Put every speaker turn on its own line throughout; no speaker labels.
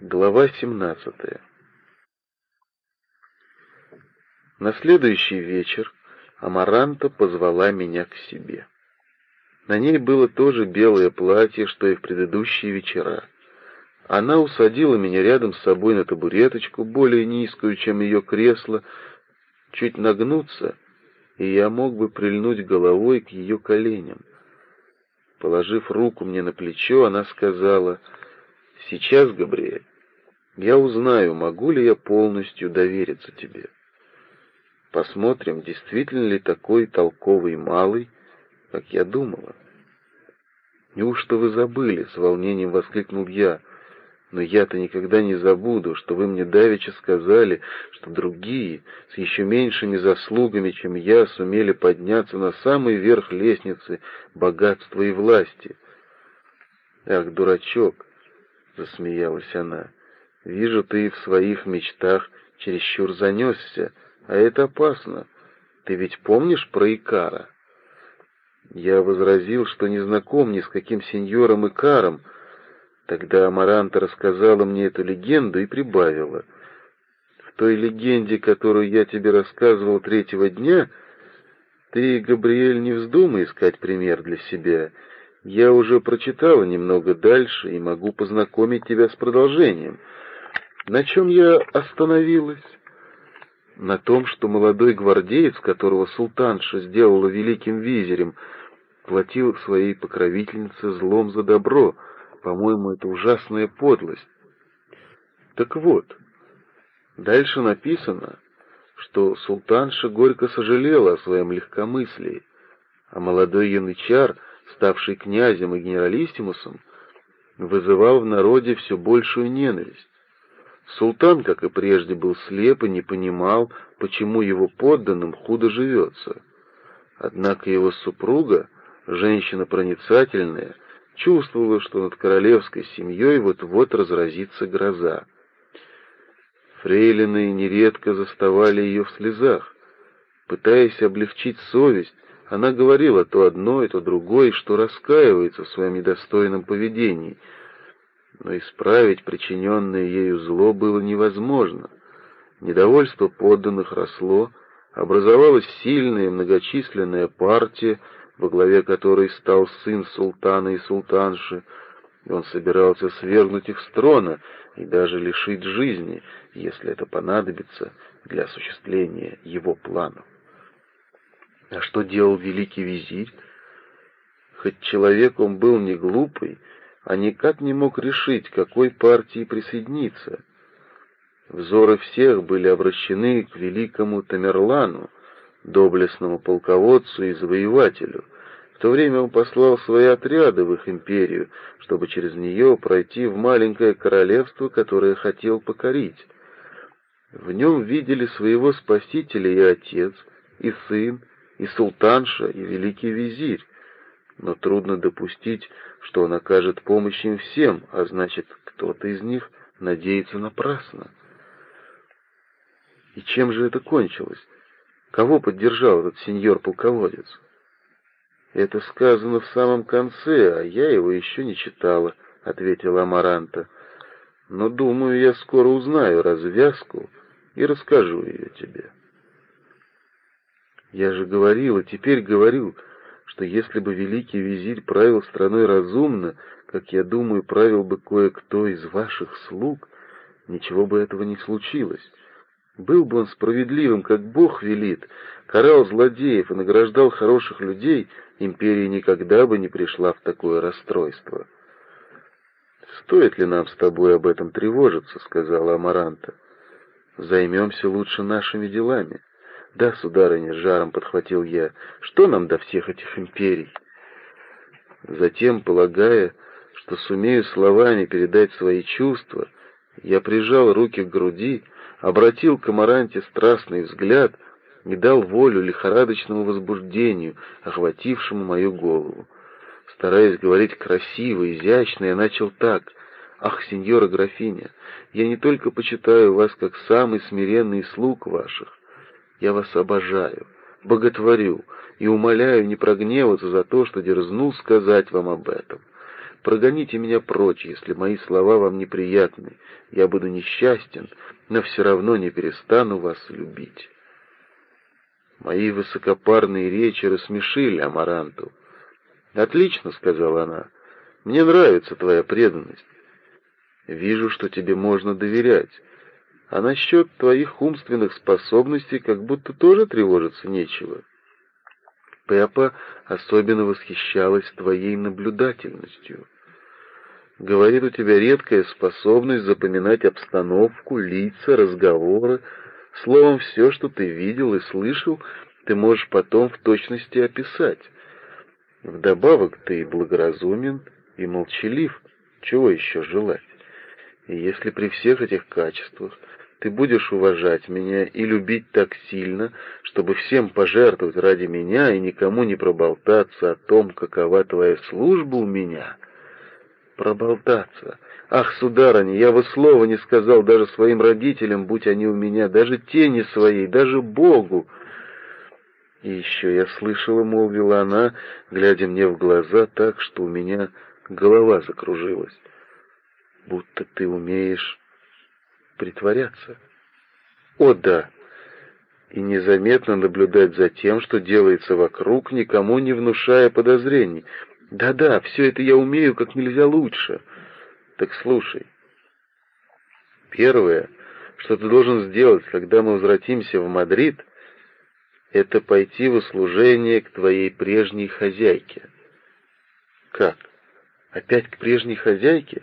Глава 17 На следующий вечер Амаранта позвала меня к себе. На ней было то же белое платье, что и в предыдущие вечера. Она усадила меня рядом с собой на табуреточку, более низкую, чем ее кресло, чуть нагнуться, и я мог бы прильнуть головой к ее коленям. Положив руку мне на плечо, она сказала, «Сейчас, Габриэль, я узнаю, могу ли я полностью довериться тебе. Посмотрим, действительно ли такой толковый малый, как я думала». «Неужто вы забыли?» — с волнением воскликнул я. Но я-то никогда не забуду, что вы мне давеча сказали, что другие с еще меньшими заслугами, чем я, сумели подняться на самый верх лестницы богатства и власти. Ах, дурачок, засмеялась она. Вижу, ты в своих мечтах чересчур занесся, а это опасно. Ты ведь помнишь про Икара? Я возразил, что не знаком ни с каким сеньором Икаром, Тогда Амаранта рассказала мне эту легенду и прибавила. В той легенде, которую я тебе рассказывал третьего дня, ты, Габриэль, не вздумай искать пример для себя. Я уже прочитала немного дальше и могу познакомить тебя с продолжением. На чем я остановилась? На том, что молодой гвардеец, которого султанша сделала великим визирем, платил своей покровительнице злом за добро — по-моему, это ужасная подлость. Так вот, дальше написано, что султанша горько сожалела о своем легкомыслии, а молодой янычар, ставший князем и генералиссимусом, вызывал в народе все большую ненависть. Султан, как и прежде, был слеп и не понимал, почему его подданным худо живется. Однако его супруга, женщина проницательная, чувствовала, что над королевской семьей вот-вот разразится гроза. Фрейлины нередко заставали ее в слезах. Пытаясь облегчить совесть, она говорила то одно и то другое, что раскаивается в своем недостойном поведении. Но исправить причиненное ею зло было невозможно. Недовольство подданных росло, образовалась сильная многочисленная партия, во главе которой стал сын султана и султанши, и он собирался свергнуть их с трона и даже лишить жизни, если это понадобится для осуществления его планов. А что делал великий визирь? Хоть человек он был не глупый, а никак не мог решить, какой партии присоединиться. Взоры всех были обращены к великому Тамерлану, доблестному полководцу и завоевателю. В то время он послал свои отряды в их империю, чтобы через нее пройти в маленькое королевство, которое хотел покорить. В нем видели своего спасителя и отец, и сын, и султанша, и великий визирь. Но трудно допустить, что он окажет помощь им всем, а значит, кто-то из них надеется напрасно. И чем же это кончилось? Кого поддержал этот сеньор-полководец? Это сказано в самом конце, а я его еще не читала, — ответила Амаранта. Но, думаю, я скоро узнаю развязку и расскажу ее тебе. Я же говорил, и теперь говорю, что если бы великий визирь правил страной разумно, как я думаю, правил бы кое-кто из ваших слуг, ничего бы этого не случилось. Был бы он справедливым, как Бог велит, карал злодеев и награждал хороших людей, империя никогда бы не пришла в такое расстройство. «Стоит ли нам с тобой об этом тревожиться?» — сказала Амаранта. «Займемся лучше нашими делами». «Да, сударыня», — жаром подхватил я, — «что нам до всех этих империй?» Затем, полагая, что сумею словами передать свои чувства, я прижал руки к груди, обратил к Амаранте страстный взгляд и дал волю лихорадочному возбуждению, охватившему мою голову. Стараясь говорить красиво, изящно, я начал так. «Ах, сеньора графиня, я не только почитаю вас как самый смиренный слуг ваших, я вас обожаю, боготворю и умоляю не прогневаться за то, что дерзнул сказать вам об этом. Прогоните меня прочь, если мои слова вам неприятны. Я буду несчастен, но все равно не перестану вас любить». Мои высокопарные речи рассмешили Амаранту. «Отлично», — сказала она, — «мне нравится твоя преданность. Вижу, что тебе можно доверять. А насчет твоих умственных способностей как будто тоже тревожиться нечего. Пеппа особенно восхищалась твоей наблюдательностью. Говорит, у тебя редкая способность запоминать обстановку, лица, разговоры. Словом, все, что ты видел и слышал, ты можешь потом в точности описать. Вдобавок ты благоразумен и молчалив. Чего еще желать? И если при всех этих качествах ты будешь уважать меня и любить так сильно, чтобы всем пожертвовать ради меня и никому не проболтаться о том, какова твоя служба у меня. Проболтаться. Ах, сударыня, я бы слова не сказал даже своим родителям, будь они у меня, даже тени своей, даже Богу. И еще я слышала, молвила она, глядя мне в глаза так, что у меня голова закружилась. Будто ты умеешь притворяться. О, да! И незаметно наблюдать за тем, что делается вокруг, никому не внушая подозрений. Да-да, все это я умею как нельзя лучше. Так слушай. Первое, что ты должен сделать, когда мы возвратимся в Мадрид, это пойти в услужение к твоей прежней хозяйке. Как? Опять к прежней хозяйке?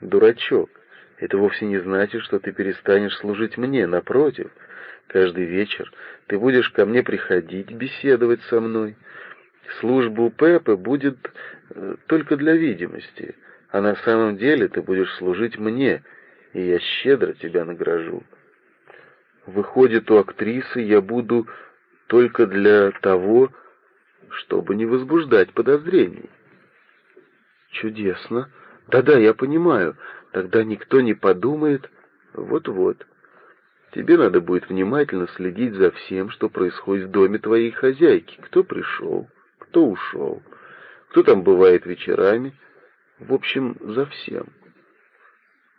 Дурачок. Это вовсе не значит, что ты перестанешь служить мне, напротив. Каждый вечер ты будешь ко мне приходить, беседовать со мной. Служба у Пепы будет э, только для видимости, а на самом деле ты будешь служить мне, и я щедро тебя награжу. Выходит, у актрисы я буду только для того, чтобы не возбуждать подозрений. Чудесно. Да-да, я понимаю. Тогда никто не подумает... Вот-вот. Тебе надо будет внимательно следить за всем, что происходит в доме твоей хозяйки. Кто пришел, кто ушел, кто там бывает вечерами. В общем, за всем.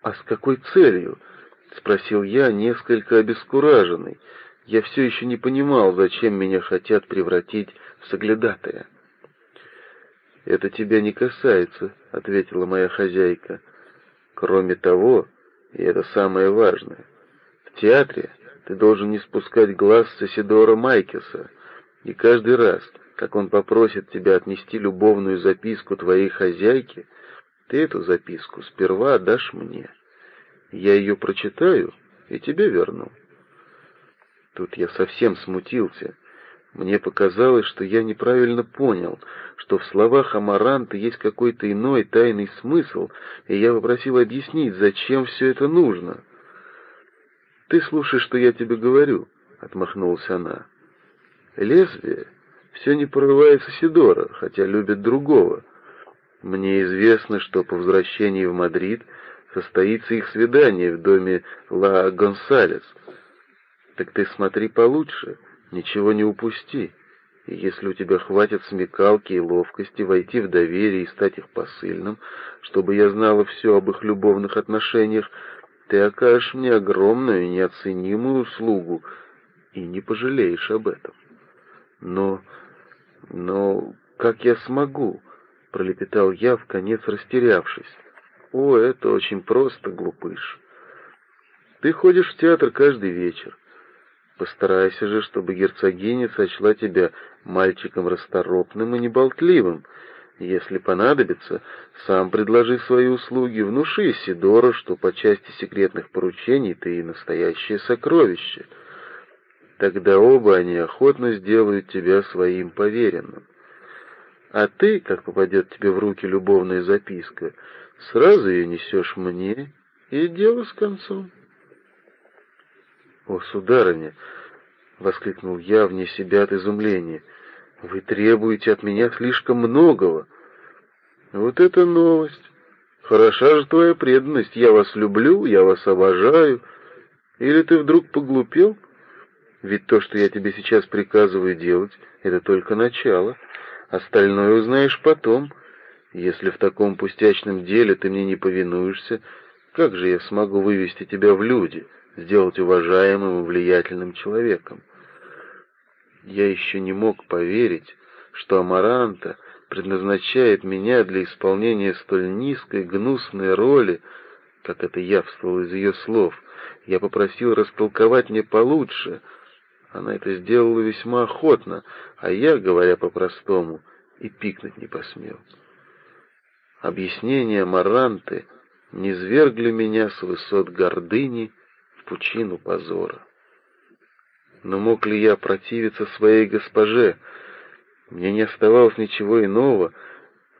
А с какой целью? Спросил я, несколько обескураженный. Я все еще не понимал, зачем меня хотят превратить в соглядатая. «Это тебя не касается», — ответила моя хозяйка. «Кроме того, и это самое важное, в театре ты должен не спускать глаз с Исидора Майкеса, и каждый раз, как он попросит тебя отнести любовную записку твоей хозяйке, ты эту записку сперва отдашь мне. Я ее прочитаю и тебе верну». Тут я совсем смутился — мне показалось, что я неправильно понял, что в словах Амаранта есть какой-то иной тайный смысл, и я попросил объяснить, зачем все это нужно. «Ты слушай, что я тебе говорю», — отмахнулась она. «Лезвие все не порывается Сидора, хотя любит другого. Мне известно, что по возвращении в Мадрид состоится их свидание в доме Ла Гонсалес. Так ты смотри получше» Ничего не упусти, и если у тебя хватит смекалки и ловкости войти в доверие и стать их посыльным, чтобы я знала все об их любовных отношениях, ты окажешь мне огромную и неоценимую услугу и не пожалеешь об этом. Но... но как я смогу? — пролепетал я, в конец растерявшись. «О, это очень просто, глупыш. Ты ходишь в театр каждый вечер. Постарайся же, чтобы герцогиня сочла тебя мальчиком расторопным и неболтливым. Если понадобится, сам предложи свои услуги, внуши Сидору, что по части секретных поручений ты и настоящее сокровище. Тогда оба они охотно сделают тебя своим поверенным. А ты, как попадет тебе в руки любовная записка, сразу ее несешь мне, и дело с концом. «О, сударыня!» — воскликнул я вне себя от изумления. «Вы требуете от меня слишком многого». «Вот это новость! Хороша же твоя преданность. Я вас люблю, я вас обожаю. Или ты вдруг поглупел? Ведь то, что я тебе сейчас приказываю делать, это только начало. Остальное узнаешь потом. Если в таком пустячном деле ты мне не повинуешься, как же я смогу вывести тебя в люди, сделать уважаемым и влиятельным человеком? Я еще не мог поверить, что Амаранта предназначает меня для исполнения столь низкой, гнусной роли, как это явствовало из ее слов. Я попросил растолковать мне получше. Она это сделала весьма охотно, а я, говоря по-простому, и пикнуть не посмел. Объяснения Маранты низвергли меня с высот гордыни пучину позора. Но мог ли я противиться своей госпоже? Мне не оставалось ничего иного,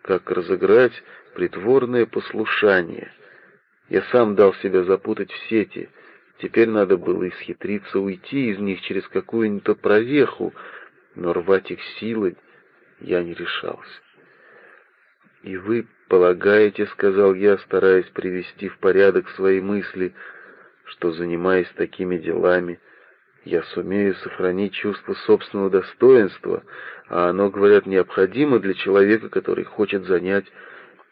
как разыграть притворное послушание. Я сам дал себя запутать в сети. Теперь надо было исхитриться уйти из них через какую-нибудь прореху, но рвать их силой я не решался. «И вы полагаете, — сказал я, стараясь привести в порядок свои мысли, — что, занимаясь такими делами, я сумею сохранить чувство собственного достоинства, а оно, говорят, необходимо для человека, который хочет занять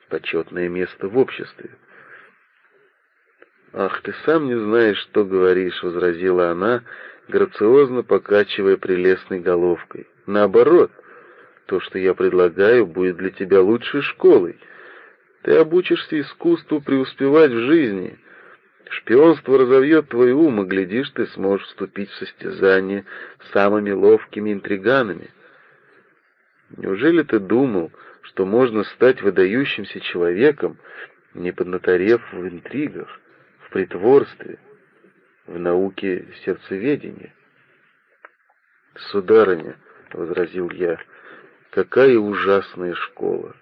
почетное место в обществе. «Ах, ты сам не знаешь, что говоришь», — возразила она, грациозно покачивая прелестной головкой. «Наоборот, то, что я предлагаю, будет для тебя лучшей школой. Ты обучишься искусству преуспевать в жизни, Шпионство разовьет твой ум, и, глядишь, ты сможешь вступить в состязание с самыми ловкими интриганами. Неужели ты думал, что можно стать выдающимся человеком, не поднаторев в интригах, в притворстве, в науке сердцеведения? «Сударыня», — возразил я, — «какая ужасная школа!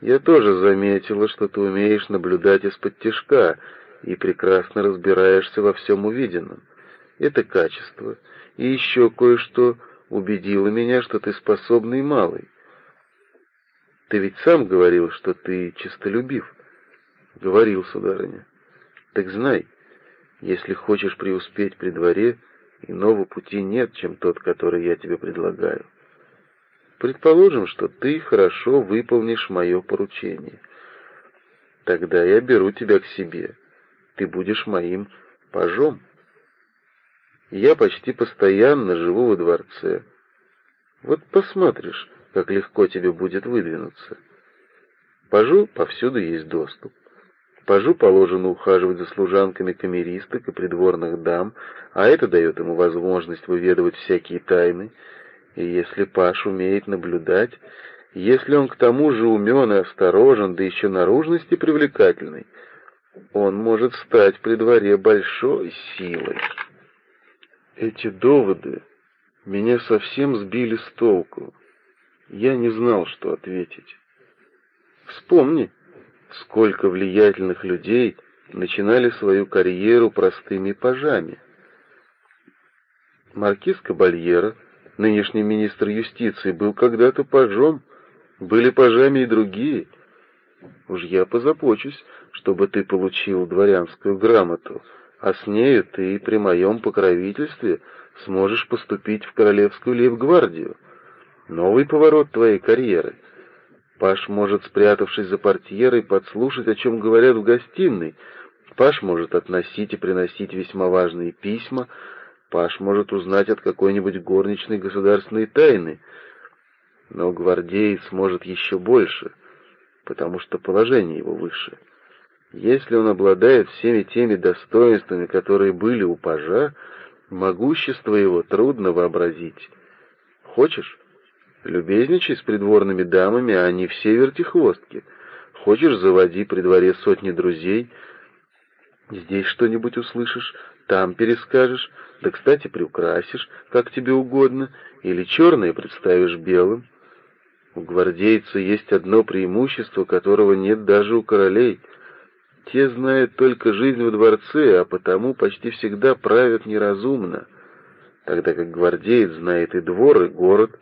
Я тоже заметила, что ты умеешь наблюдать из-под тишка и прекрасно разбираешься во всем увиденном. Это качество. И еще кое-что убедило меня, что ты способный малый. Ты ведь сам говорил, что ты честолюбив. Говорил, сударыня. Так знай, если хочешь преуспеть при дворе, иного пути нет, чем тот, который я тебе предлагаю. Предположим, что ты хорошо выполнишь мое поручение. Тогда я беру тебя к себе. Ты будешь моим пажом. Я почти постоянно живу во дворце. Вот посмотришь, как легко тебе будет выдвинуться. Пажу повсюду есть доступ. Пажу положено ухаживать за служанками камеристок и придворных дам, а это дает ему возможность выведывать всякие тайны, и если Паш умеет наблюдать, если он к тому же умен и осторожен, да еще наружности привлекательный, он может стать при дворе большой силой. Эти доводы меня совсем сбили с толку. Я не знал, что ответить. Вспомни, сколько влиятельных людей начинали свою карьеру простыми пажами. Маркиз Кабальера — нынешний министр юстиции, был когда-то пажом, были пажами и другие. Уж я позапочусь, чтобы ты получил дворянскую грамоту, а с нею ты при моем покровительстве сможешь поступить в королевскую лейб-гвардию. Новый поворот твоей карьеры. Паш может, спрятавшись за портьерой, подслушать, о чем говорят в гостиной. Паш может относить и приносить весьма важные письма, Паш может узнать от какой-нибудь горничной государственной тайны, но гвардеец может еще больше, потому что положение его выше. Если он обладает всеми теми достоинствами, которые были у пажа, могущество его трудно вообразить. Хочешь? Любезничай с придворными дамами, а они все вертихвостки. Хочешь, заводи при дворе сотни друзей. Здесь что-нибудь услышишь, там перескажешь, да, кстати, приукрасишь, как тебе угодно, или черное представишь белым. У гвардейца есть одно преимущество, которого нет даже у королей. Те знают только жизнь во дворце, а потому почти всегда правят неразумно, тогда как гвардеец знает и двор, и город,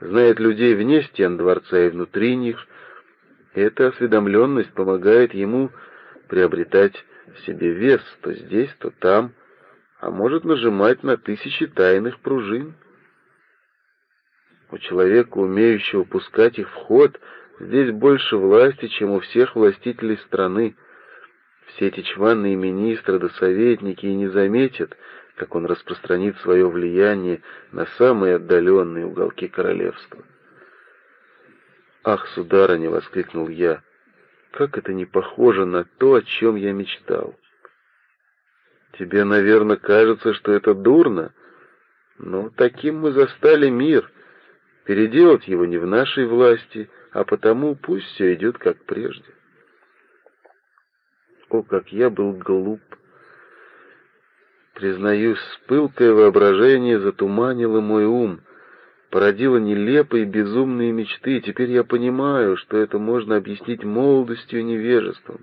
знает людей вне стен дворца и внутри них. Эта осведомленность помогает ему приобретать в себе вес то здесь, то там, а может нажимать на тысячи тайных пружин. У человека, умеющего пускать их в ход, Здесь больше власти, чем у всех властителей страны. Все эти чванные министры да советники и не заметят, как он распространит свое влияние на самые отдаленные уголки королевства. «Ах, сударыня!» — воскликнул я. «Как это не похоже на то, о чем я мечтал!» «Тебе, наверное, кажется, что это дурно, но таким мы застали мир. Переделать его не в нашей власти, а потому пусть все идет как прежде». О, как я был глуп! Признаюсь, пылкое воображение затуманило мой ум, породило нелепые безумные мечты, теперь я понимаю, что это можно объяснить молодостью и невежеством.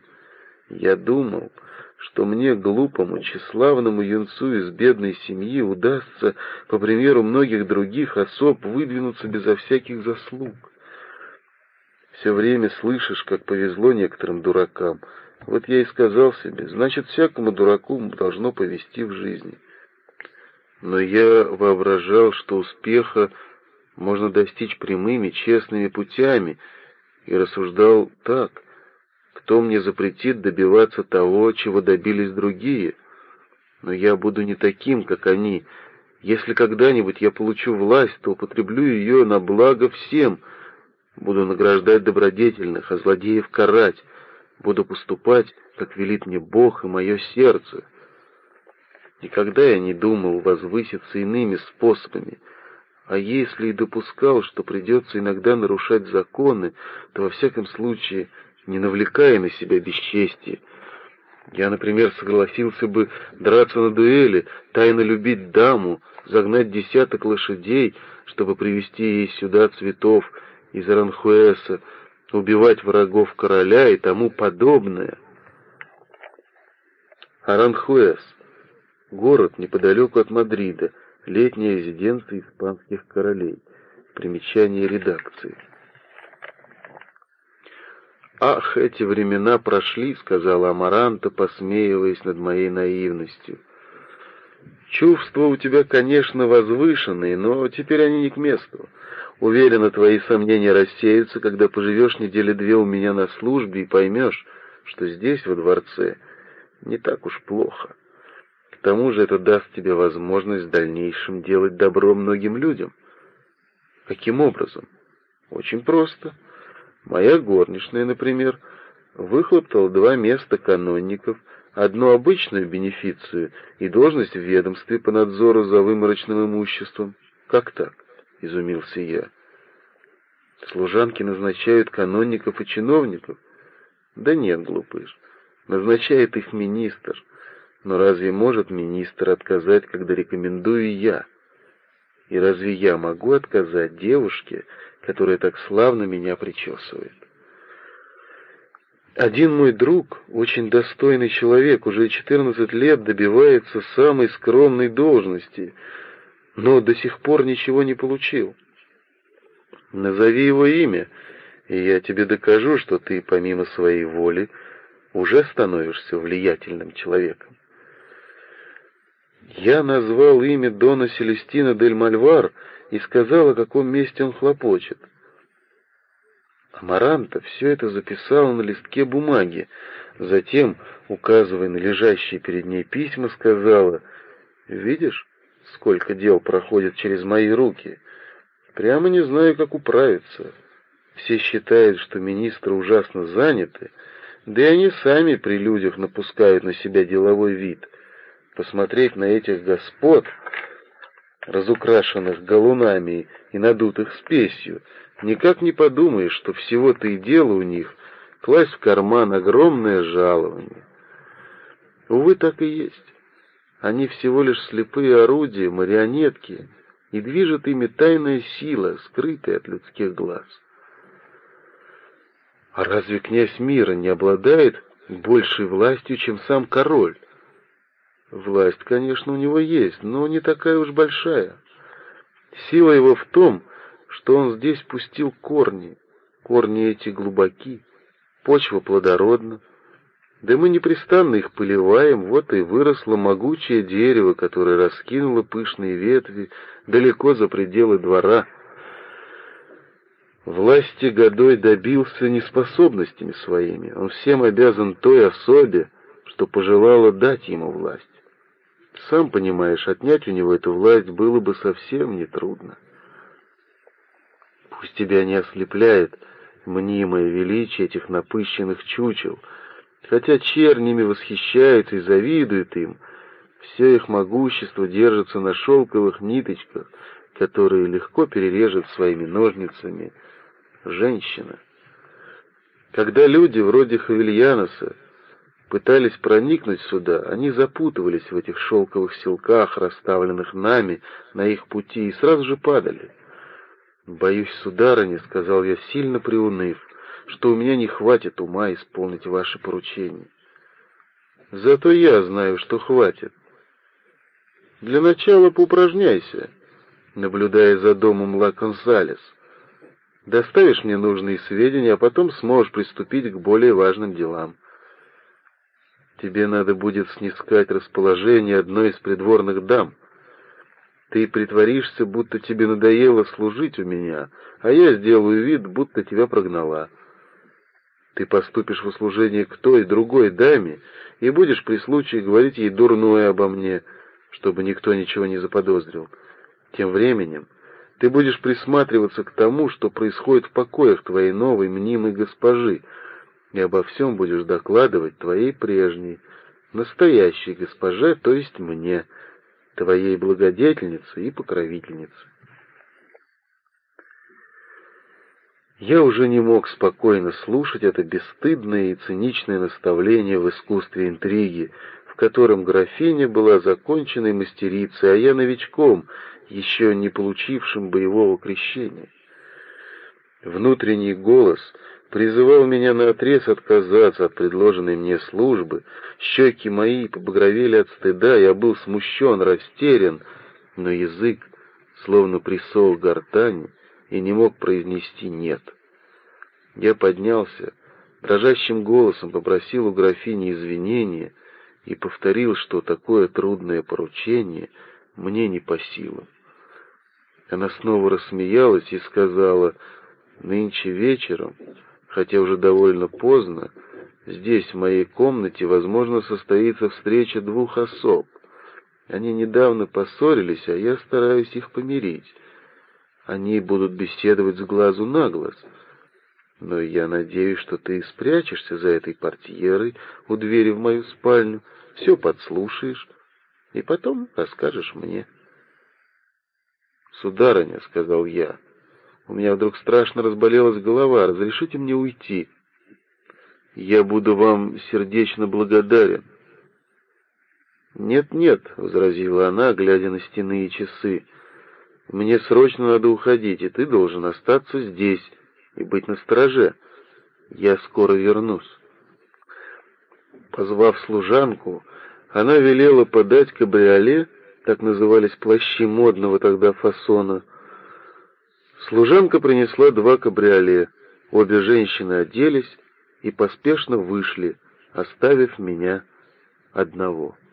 Я думал, что мне, глупому, тщеславному юнцу из бедной семьи, удастся, по примеру многих других особ, выдвинуться безо всяких заслуг. Все время слышишь, как повезло некоторым дуракам — вот я и сказал себе, значит, всякому дураку должно повести в жизни. Но я воображал, что успеха можно достичь прямыми, честными путями, и рассуждал так, кто мне запретит добиваться того, чего добились другие? Но я буду не таким, как они. Если когда-нибудь я получу власть, то употреблю ее на благо всем, буду награждать добродетельных, а злодеев карать, буду поступать, как велит мне Бог и мое сердце. Никогда я не думал возвыситься иными способами, а если и допускал, что придется иногда нарушать законы, то во всяком случае не навлекая на себя бесчестие. Я, например, согласился бы драться на дуэли, тайно любить даму, загнать десяток лошадей, чтобы привести ей сюда цветов из Аранхуэса, убивать врагов короля и тому подобное. Аранхуэс — город неподалеку от Мадрида, летняя резиденция испанских королей. Примечание редакции. «Ах, эти времена прошли», — сказала Амаранта, посмеиваясь над моей наивностью. «Чувства у тебя, конечно, возвышенные, но теперь они не к месту. Уверена, твои сомнения рассеются, когда поживешь недели две у меня на службе и поймешь, что здесь, во дворце, не так уж плохо. Тому же это даст тебе возможность в дальнейшем делать добро многим людям. Каким образом? Очень просто. Моя горничная, например, выхлоптала два места канонников, одну обычную бенефицию и должность в ведомстве по надзору за выморочным имуществом. Как так? — изумился я. «Служанки назначают канонников и чиновников?» «Да нет, глупыш, назначает их министр. Но разве может министр отказать, когда рекомендую я? И разве я могу отказать девушке, которая так славно меня причесывает?» Один мой друг, очень достойный человек, уже 14 лет добивается самой скромной должности — но до сих пор ничего не получил. Назови его имя, и я тебе докажу, что ты, помимо своей воли, уже становишься влиятельным человеком. Я назвал имя Дона Селестина дель Мальвар и сказал, о каком месте он хлопочет. Амаранта все это записала на листке бумаги, затем, указывая на лежащие перед ней письма, сказала, «Видишь, сколько дел проходит через мои руки. Прямо не знаю, как управиться. Все считают, что министры ужасно заняты, да и они сами при людях напускают на себя деловой вид. Посмотреть на этих господ, разукрашенных галунами и надутых спесью, никак не подумаешь, что всего-то и дело у них класть в карман огромное жалование. Увы, так и есть. Они всего лишь слепые орудия, марионетки, и движет ими тайная сила, скрытая от людских глаз. А разве князь мира не обладает большей властью, чем сам король? Власть, конечно, у него есть, но не такая уж большая. Сила его в том, что он здесь пустил корни. Корни эти глубоки, почва плодородна, да мы непрестанно их поливаем, вот и выросло могучее дерево, которое раскинуло пышные ветви далеко за пределы двора. Власти Годой добился неспособностями своими. Он всем обязан той особе, что пожелала дать ему власть. Сам понимаешь, отнять у него эту власть было бы совсем нетрудно. Пусть тебя не ослепляет мнимое величие этих напыщенных чучел, хотя чернями восхищаются и завидуют им, все их могущество держится на шелковых ниточках, которые легко перережет своими ножницами женщина. Когда люди вроде Хавильяноса пытались проникнуть сюда, они запутывались в этих шелковых силках, расставленных нами на их пути, и сразу же падали. «Боюсь, сударыня», — сказал я, сильно приуныв, — «что у меня не хватит ума исполнить ваши поручения». «Зато я знаю, что хватит. Для начала поупражняйся, наблюдая за домом Ла Консалес. Доставишь мне нужные сведения, а потом сможешь приступить к более важным делам. Тебе надо будет снискать расположение одной из придворных дам. Ты притворишься, будто тебе надоело служить у меня, а я сделаю вид, будто тебя прогнала. Ты поступишь в услужение к той другой даме и будешь при случае говорить ей дурное обо мне, чтобы никто ничего не заподозрил. Тем временем ты будешь присматриваться к тому, что происходит в покоях твоей новой мнимой госпожи, и обо всем будешь докладывать твоей прежней, настоящей госпоже, то есть мне, твоей благодетельнице и покровительнице. Я уже не мог спокойно слушать это бесстыдное и циничное наставление в искусстве интриги, в котором графиня была законченной мастерицей, а я новичком, еще не получившим боевого крещения. Внутренний голос призывал меня наотрез отказаться от предложенной мне службы, щеки мои побагровели от стыда, я был смущен, растерян, но язык словно присол гортани и не мог произнести «нет». Я поднялся, дрожащим голосом попросил у графини извинения и повторил, что такое трудное поручение мне не по силам. Она снова рассмеялась и сказала, «Нынче вечером, хотя уже довольно поздно, здесь, в моей комнате, возможно, состоится встреча двух особ. Они недавно поссорились, а я стараюсь их помирить. Они будут беседовать с глазу на глаз. Но я надеюсь, что ты спрячешься за этой портьерой у двери в мою спальню, все подслушаешь и потом расскажешь мне». «Сударыня», — сказал я, — «у меня вдруг страшно разболелась голова, разрешите мне уйти. Я буду вам сердечно благодарен». «Нет-нет», — возразила она, глядя на стены и часы, — «мне срочно надо уходить, и ты должен остаться здесь и быть настороже. Я скоро вернусь». Позвав служанку, она велела подать кабриоле, так назывались плащи модного тогда фасона. Служанка принесла два кабриоле, обе женщины оделись и поспешно вышли, оставив меня одного.